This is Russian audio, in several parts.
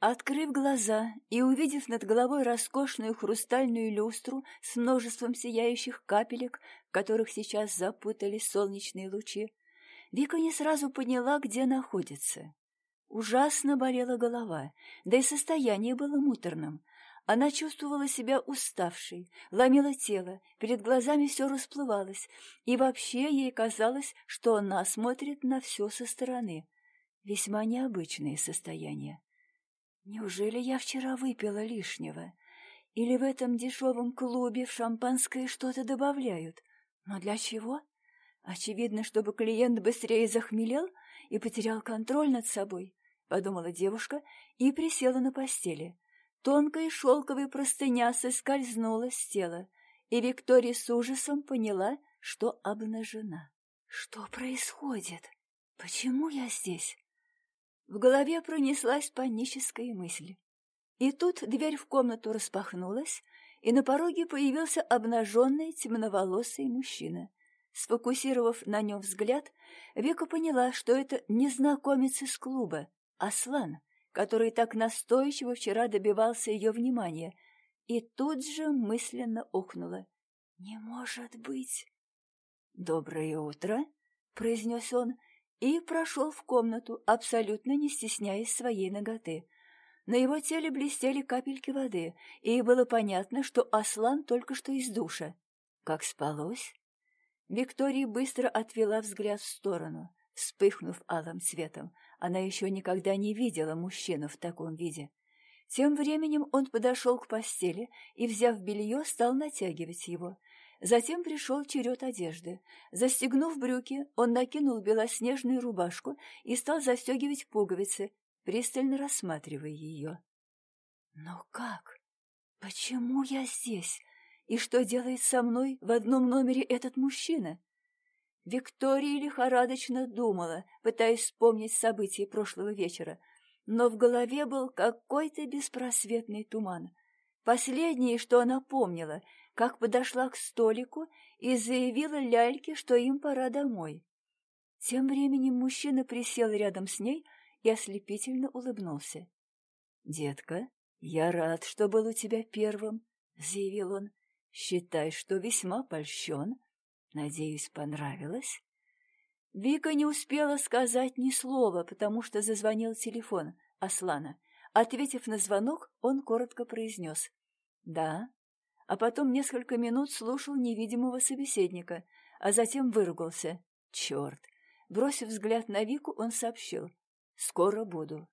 Открыв глаза и увидев над головой роскошную хрустальную люстру с множеством сияющих капелек, которых сейчас запутались солнечные лучи, Вика не сразу поняла, где находится. Ужасно болела голова, да и состояние было муторным. Она чувствовала себя уставшей, ломила тело, перед глазами все расплывалось, и вообще ей казалось, что она смотрит на все со стороны. Весьма необычное состояние. Неужели я вчера выпила лишнего? Или в этом дешевом клубе в шампанское что-то добавляют? Но для чего? Очевидно, чтобы клиент быстрее захмелел и потерял контроль над собой, подумала девушка и присела на постели. Тонкая шелковая простыня соскользнула с тела, и Виктория с ужасом поняла, что обнажена. Что происходит? Почему я здесь? В голове пронеслась паническая мысль. И тут дверь в комнату распахнулась, и на пороге появился обнаженный темноволосый мужчина. Сфокусировав на нем взгляд, Вика поняла, что это незнакомец из клуба, Аслан, который так настойчиво вчера добивался ее внимания, и тут же мысленно ухнула. «Не может быть!» «Доброе утро!» — произнес он, — и прошел в комнату, абсолютно не стесняясь своей ноготы. На его теле блестели капельки воды, и было понятно, что Аслан только что из душа. Как спалось? Виктория быстро отвела взгляд в сторону, вспыхнув алым цветом. Она еще никогда не видела мужчину в таком виде. Тем временем он подошел к постели и, взяв белье, стал натягивать его — Затем пришел черед одежды. Застегнув брюки, он накинул белоснежную рубашку и стал застегивать пуговицы, пристально рассматривая ее. «Но как? Почему я здесь? И что делает со мной в одном номере этот мужчина?» Виктория лихорадочно думала, пытаясь вспомнить события прошлого вечера, но в голове был какой-то беспросветный туман. Последнее, что она помнила — как подошла к столику и заявила ляльке, что им пора домой. Тем временем мужчина присел рядом с ней и ослепительно улыбнулся. — Детка, я рад, что был у тебя первым, — заявил он. — Считай, что весьма польщен. Надеюсь, понравилось? Вика не успела сказать ни слова, потому что зазвонил телефон Аслана. Ответив на звонок, он коротко произнес. — Да, а потом несколько минут слушал невидимого собеседника, а затем выругался. Черт! Бросив взгляд на Вику, он сообщил. «Скоро буду».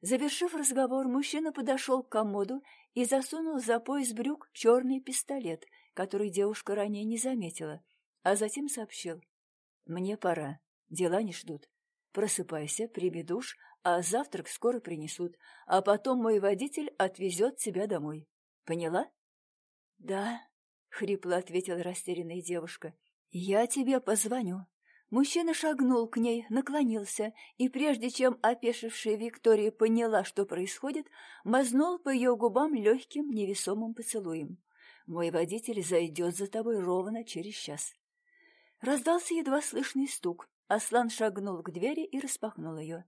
Завершив разговор, мужчина подошел к комоду и засунул за пояс брюк черный пистолет, который девушка ранее не заметила, а затем сообщил. «Мне пора. Дела не ждут. Просыпайся, прими душ, а завтрак скоро принесут, а потом мой водитель отвезет тебя домой. Поняла?» «Да», — хрипло ответила растерянная девушка, — «я тебе позвоню». Мужчина шагнул к ней, наклонился, и прежде чем опешившая Виктория поняла, что происходит, мазнул по ее губам легким невесомым поцелуем. «Мой водитель зайдет за тобой ровно через час». Раздался едва слышный стук. Аслан шагнул к двери и распахнул ее.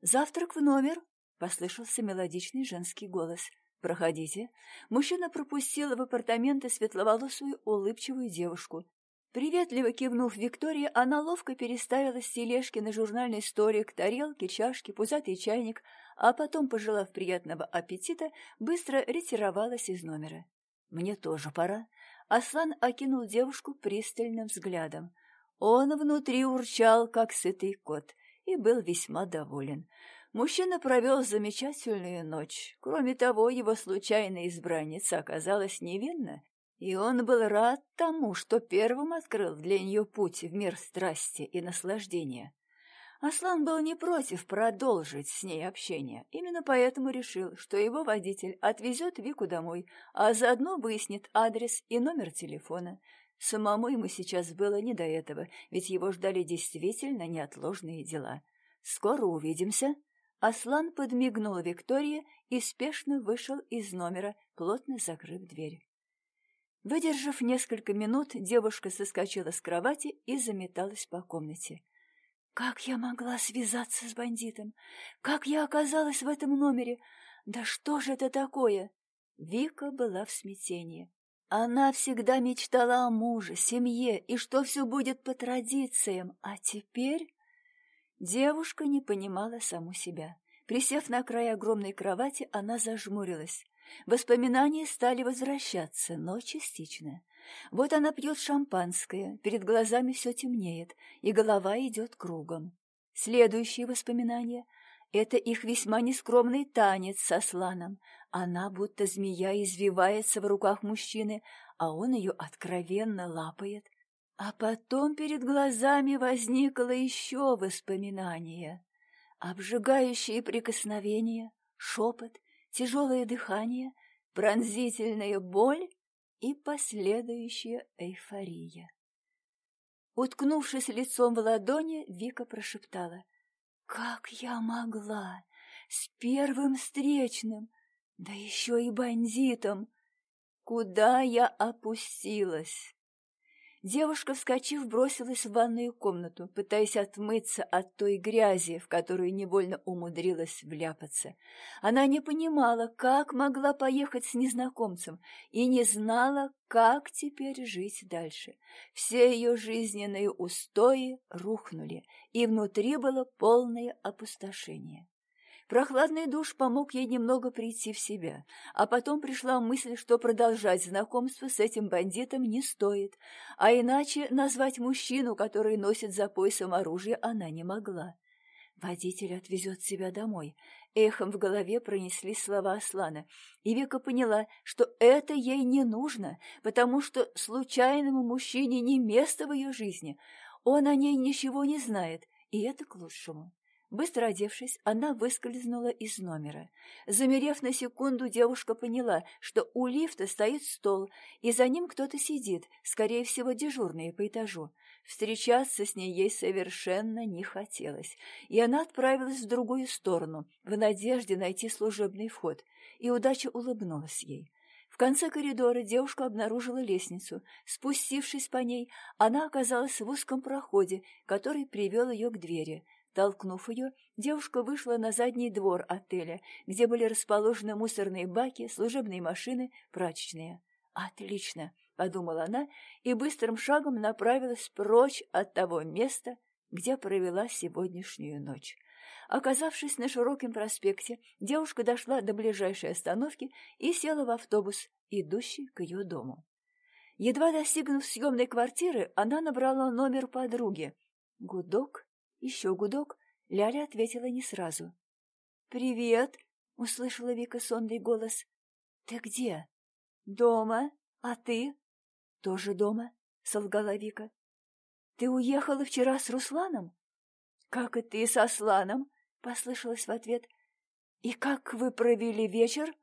«Завтрак в номер!» — послышался мелодичный женский голос. «Проходите». Мужчина пропустил в апартаменты светловолосую улыбчивую девушку. Приветливо кивнув Виктории, она ловко переставила с тележки на журнальный столик тарелки, чашки, пузатый чайник, а потом, пожелав приятного аппетита, быстро ретировалась из номера. «Мне тоже пора». Аслан окинул девушку пристальным взглядом. Он внутри урчал, как сытый кот, и был весьма доволен. Мужчина провел замечательную ночь. Кроме того, его случайная избранница оказалась невинна, и он был рад тому, что первым открыл для нее путь в мир страсти и наслаждения. Аслан был не против продолжить с ней общение, именно поэтому решил, что его водитель отвезет Вику домой, а заодно выяснит адрес и номер телефона. Самому ему сейчас было не до этого, ведь его ждали действительно неотложные дела. «Скоро увидимся», Аслан подмигнул Виктории и спешно вышел из номера, плотно закрыв дверь. Выдержав несколько минут, девушка соскочила с кровати и заметалась по комнате. Как я могла связаться с бандитом? Как я оказалась в этом номере? Да что же это такое? Вика была в смятении. Она всегда мечтала о муже, семье и что все будет по традициям, а теперь... Девушка не понимала саму себя. Присев на край огромной кровати, она зажмурилась. Воспоминания стали возвращаться, но частично. Вот она пьет шампанское, перед глазами все темнеет, и голова идет кругом. Следующие воспоминания — это их весьма нескромный танец со сланом. Она, будто змея, извивается в руках мужчины, а он ее откровенно лапает. А потом перед глазами возникло еще воспоминание. Обжигающие прикосновения, шепот, тяжелое дыхание, пронзительная боль и последующая эйфория. Уткнувшись лицом в ладони, Вика прошептала. «Как я могла? С первым встречным, да еще и бандитом! Куда я опустилась?» Девушка, вскочив, бросилась в ванную комнату, пытаясь отмыться от той грязи, в которую невольно умудрилась вляпаться. Она не понимала, как могла поехать с незнакомцем, и не знала, как теперь жить дальше. Все ее жизненные устои рухнули, и внутри было полное опустошение. Прохладный душ помог ей немного прийти в себя, а потом пришла мысль, что продолжать знакомство с этим бандитом не стоит, а иначе назвать мужчину, который носит за поясом оружие, она не могла. Водитель отвезет себя домой. Эхом в голове пронесли слова Аслана, и Вика поняла, что это ей не нужно, потому что случайному мужчине не место в ее жизни. Он о ней ничего не знает, и это к лучшему. Быстро одевшись, она выскользнула из номера. Замерев на секунду, девушка поняла, что у лифта стоит стол, и за ним кто-то сидит, скорее всего, дежурный по этажу. Встречаться с ней ей совершенно не хотелось, и она отправилась в другую сторону, в надежде найти служебный вход, и удача улыбнулась ей. В конце коридора девушка обнаружила лестницу. Спустившись по ней, она оказалась в узком проходе, который привел ее к двери — Толкнув ее, девушка вышла на задний двор отеля, где были расположены мусорные баки, служебные машины, прачечные. «Отлично!» — подумала она и быстрым шагом направилась прочь от того места, где провела сегодняшнюю ночь. Оказавшись на широком проспекте, девушка дошла до ближайшей остановки и села в автобус, идущий к ее дому. Едва достигнув съемной квартиры, она набрала номер подруги. Гудок, еще гудок, Ляля ответила не сразу. «Привет!» — услышала Вика сонный голос. «Ты где?» «Дома. А ты?» «Тоже дома», — солгала Вика. «Ты уехала вчера с Русланом?» «Как и ты со Сланом?» — послышалось в ответ. «И как вы провели вечер?»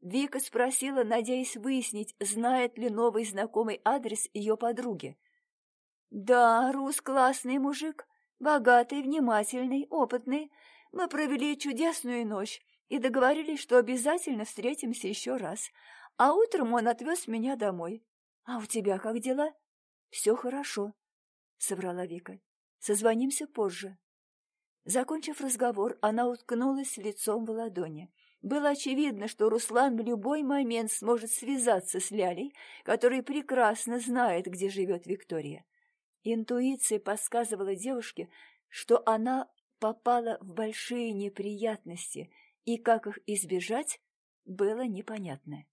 Вика спросила, надеясь выяснить, знает ли новый знакомый адрес ее подруги. «Да, Рус классный мужик. Богатый, внимательный, опытный. Мы провели чудесную ночь и договорились, что обязательно встретимся еще раз. А утром он отвез меня домой. А у тебя как дела? Все хорошо, — соврала Вика. Созвонимся позже. Закончив разговор, она уткнулась лицом в ладони. Было очевидно, что Руслан в любой момент сможет связаться с Лялей, которая прекрасно знает, где живет Виктория. Интуиция подсказывала девушке, что она попала в большие неприятности, и как их избежать, было непонятно.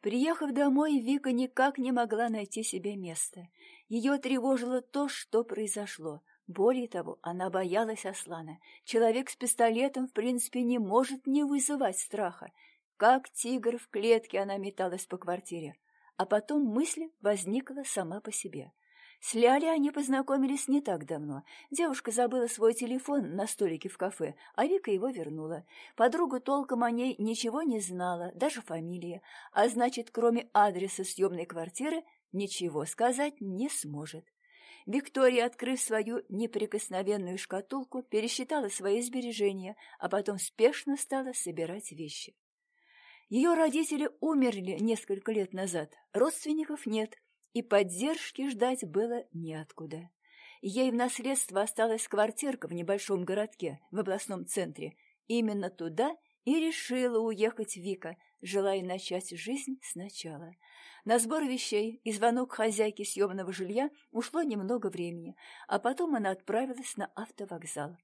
Приехав домой, Вика никак не могла найти себе места. Ее тревожило то, что произошло. Более того, она боялась Аслана. Человек с пистолетом, в принципе, не может не вызывать страха. Как тигр в клетке она металась по квартире. А потом мысль возникла сама по себе. С Ляли они познакомились не так давно. Девушка забыла свой телефон на столике в кафе, а Вика его вернула. Подруга толком о ней ничего не знала, даже фамилии, а значит, кроме адреса съемной квартиры, ничего сказать не сможет. Виктория, открыв свою неприкосновенную шкатулку, пересчитала свои сбережения, а потом спешно стала собирать вещи. Ее родители умерли несколько лет назад, родственников нет — и поддержки ждать было неоткуда. Ей в наследство осталась квартирка в небольшом городке, в областном центре. Именно туда И решила уехать Вика, желая начать жизнь сначала. На сбор вещей и звонок хозяйки съемного жилья ушло немного времени, а потом она отправилась на автовокзал.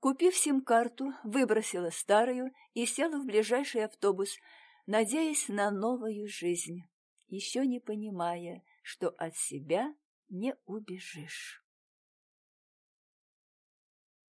Купив сим-карту, выбросила старую и села в ближайший автобус, надеясь на новую жизнь, еще не понимая, что от себя не убежишь.